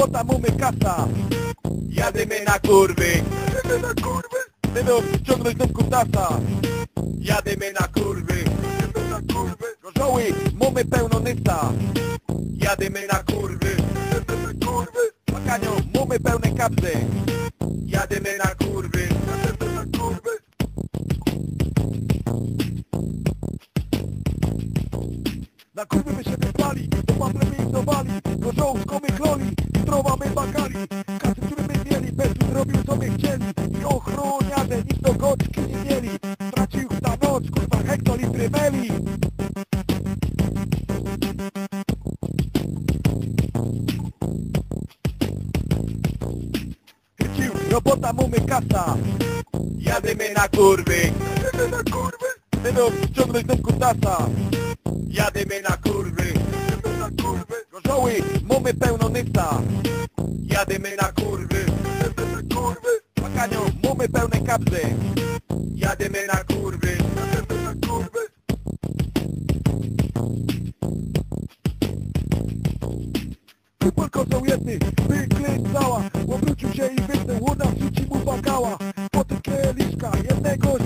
robota, mamy kasa. Jadymy na kurwy, Jedziemy na kurwy, będą ściągnąć do kutasa. jadymy na kurwy, Jedziemy na kurwy, gorzoły, mamy pełno nysa. jadymy na kurwy, Jedziemy na kurwy, makanio, mamy pełne kapsy. jadymy na kurwy, Jedziemy na kurwy. Na kurwy my się wyspali, to pample my ignowali Gorzołów komy chloli, zdrowa my bakali Kasy, które my mieli, Bezlud robił co my chcieli. I ochroniarze, nikt do goczki nie mieli. Stracił ta noc, kurwa hektolitry meli. Chycił, robota mamy kasa. Jadymy na kurwy, Jedziemy na kurwy, będą ściągnąć do kutasa jadymy na kurwy, Jedziemy na kurwy, gorzoły, mamy pełno nysa jadymy na kurwy, kurwy, makanio, mamy pełne kapsy. Jadymy na kurwy, kurwy. Kupol kozioł jedny, wyklęć cała Obrócił się i wyznał, łona rzuci mu bakała Potem kieliszka, jednego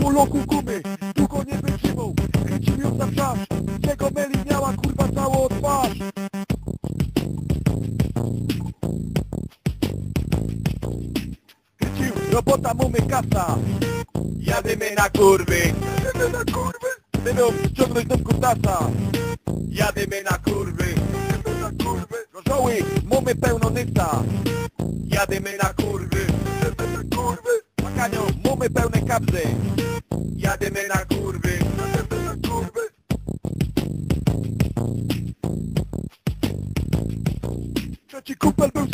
na poloku gumy Długo nie wytrzymał, chycił ją za wrzasz Czego meli miała kurwa całą twarz? Chycił, robota mamy kasa. Jadymy na kurwy, Jedziemy na kurwy? Będą ściągnąć do kutasa. Jadymy na kurwy, Jedziemy na kurwy. Gorzoły, mamy pełno nysa jadymy na kurwy Mamy pełne kapsy jadymy na kurwy, Jedziemy na kurwy Trzeci kupel był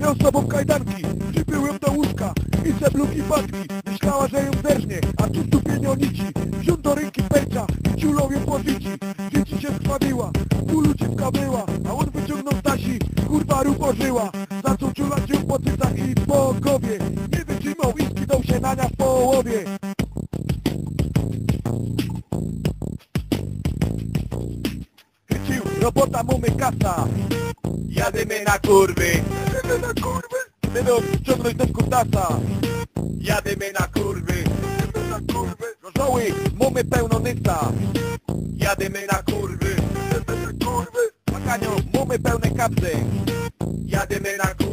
miał z sobą kajdanki. Przybył ją do łóżka? I sebluki patki Myślała, że ją zerżnie, a tu stupienie nici Wziął do ręki pejcza i ciulą ją po życi Dzieci się skrwawiła, bólu dziwka była. A on wyciągnął Stasi, kurwa rupożyła Zaczął ciulać ją po cycach i po nią w połowie. Chycił, robota mamy kasa. Jadymy na kurwy, Jedziemy na kurwy? Będą ściągnąć do kutasa. Jadymy na kurwy, Jedziemy na kurwy? Gorzoły, mamy pełno nysa jadymy na kurwy, Jedziemy na kurwy? Makanio, mamy pełne kapsy. Jadymy na kurwy.